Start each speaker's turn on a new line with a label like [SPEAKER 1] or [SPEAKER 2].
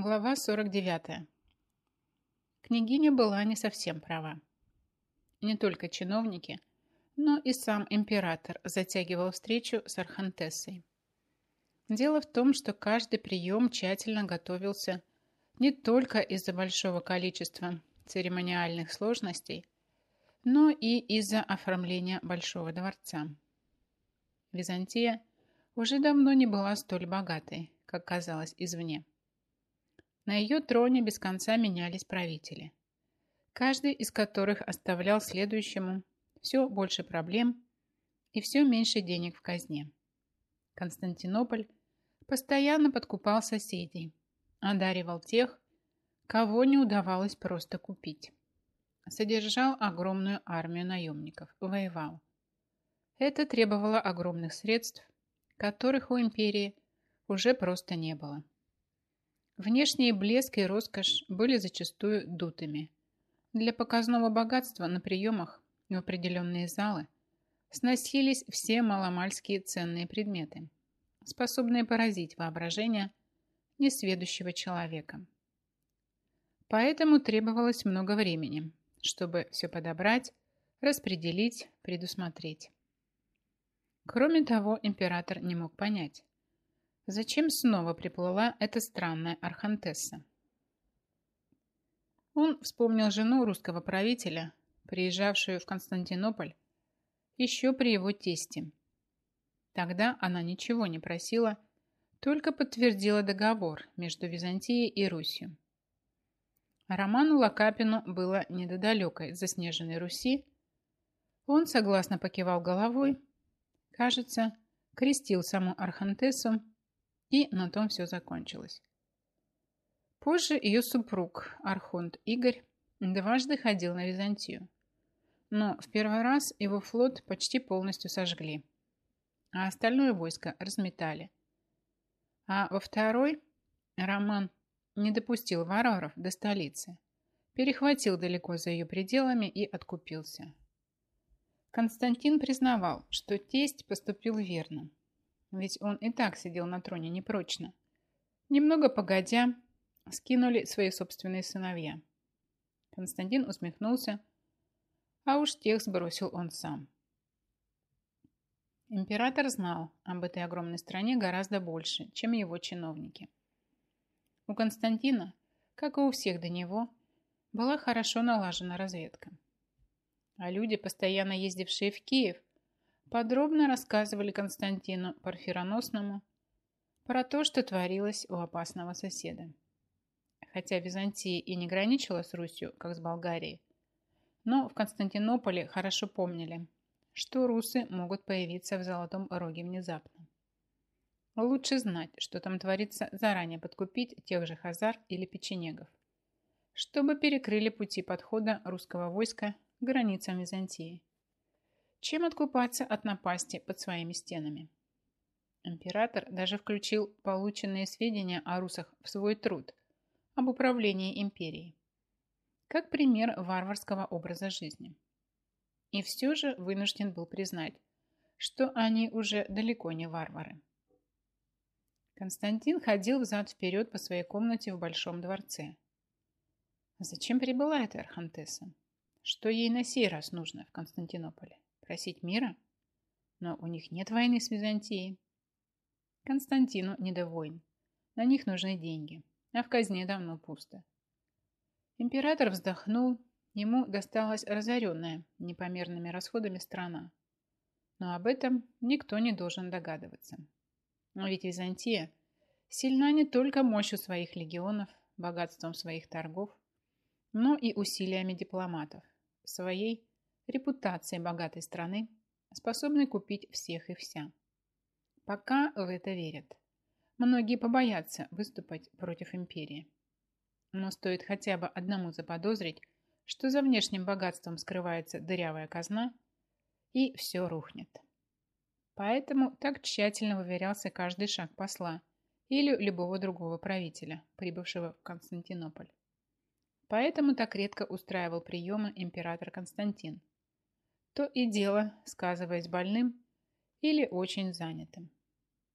[SPEAKER 1] Глава 49. Княгиня была не совсем права. Не только чиновники, но и сам император затягивал встречу с Архантессой. Дело в том, что каждый прием тщательно готовился не только из-за большого количества церемониальных сложностей, но и из-за оформления Большого дворца. Византия уже давно не была столь богатой, как казалось извне. На ее троне без конца менялись правители, каждый из которых оставлял следующему все больше проблем и все меньше денег в казне. Константинополь постоянно подкупал соседей, одаривал тех, кого не удавалось просто купить. Содержал огромную армию наемников, воевал. Это требовало огромных средств, которых у империи уже просто не было. Внешние блеск и роскошь были зачастую дутыми. Для показного богатства на приемах в определенные залы сносились все маломальские ценные предметы, способные поразить воображение несведущего человека. Поэтому требовалось много времени, чтобы все подобрать, распределить, предусмотреть. Кроме того, император не мог понять, Зачем снова приплыла эта странная архантесса? Он вспомнил жену русского правителя, приезжавшую в Константинополь, еще при его тесте. Тогда она ничего не просила, только подтвердила договор между Византией и Русью. Роману Лакапину было не до заснеженной Руси. Он согласно покивал головой, кажется, крестил саму Архантессу и на том все закончилось. Позже ее супруг, Архонт Игорь, дважды ходил на Византию. Но в первый раз его флот почти полностью сожгли, а остальное войско разметали. А во второй Роман не допустил варваров до столицы, перехватил далеко за ее пределами и откупился. Константин признавал, что тесть поступил верно, ведь он и так сидел на троне непрочно. Немного погодя, скинули свои собственные сыновья. Константин усмехнулся, а уж тех сбросил он сам. Император знал об этой огромной стране гораздо больше, чем его чиновники. У Константина, как и у всех до него, была хорошо налажена разведка. А люди, постоянно ездившие в Киев, подробно рассказывали Константину Парфироносному про то, что творилось у опасного соседа. Хотя Византия и не граничила с Русью, как с Болгарией, но в Константинополе хорошо помнили, что русы могут появиться в Золотом Роге внезапно. Лучше знать, что там творится, заранее подкупить тех же хазар или печенегов, чтобы перекрыли пути подхода русского войска к границам Византии чем откупаться от напасти под своими стенами. Император даже включил полученные сведения о русах в свой труд об управлении империей, как пример варварского образа жизни. И все же вынужден был признать, что они уже далеко не варвары. Константин ходил взад-вперед по своей комнате в Большом дворце. Зачем прибыла эта Архантесса? Что ей на сей раз нужно в Константинополе? Просить мира? Но у них нет войны с Византией. Константину не до войн. На них нужны деньги, а в казне давно пусто. Император вздохнул, ему досталась разоренная непомерными расходами страна. Но об этом никто не должен догадываться. Но ведь Византия сильна не только мощью своих легионов, богатством своих торгов, но и усилиями дипломатов, своей репутацией богатой страны, способной купить всех и вся. Пока в это верят. Многие побоятся выступать против империи. Но стоит хотя бы одному заподозрить, что за внешним богатством скрывается дырявая казна, и все рухнет. Поэтому так тщательно выверялся каждый шаг посла или любого другого правителя, прибывшего в Константинополь. Поэтому так редко устраивал приемы император Константин, то и дело сказываясь больным или очень занятым.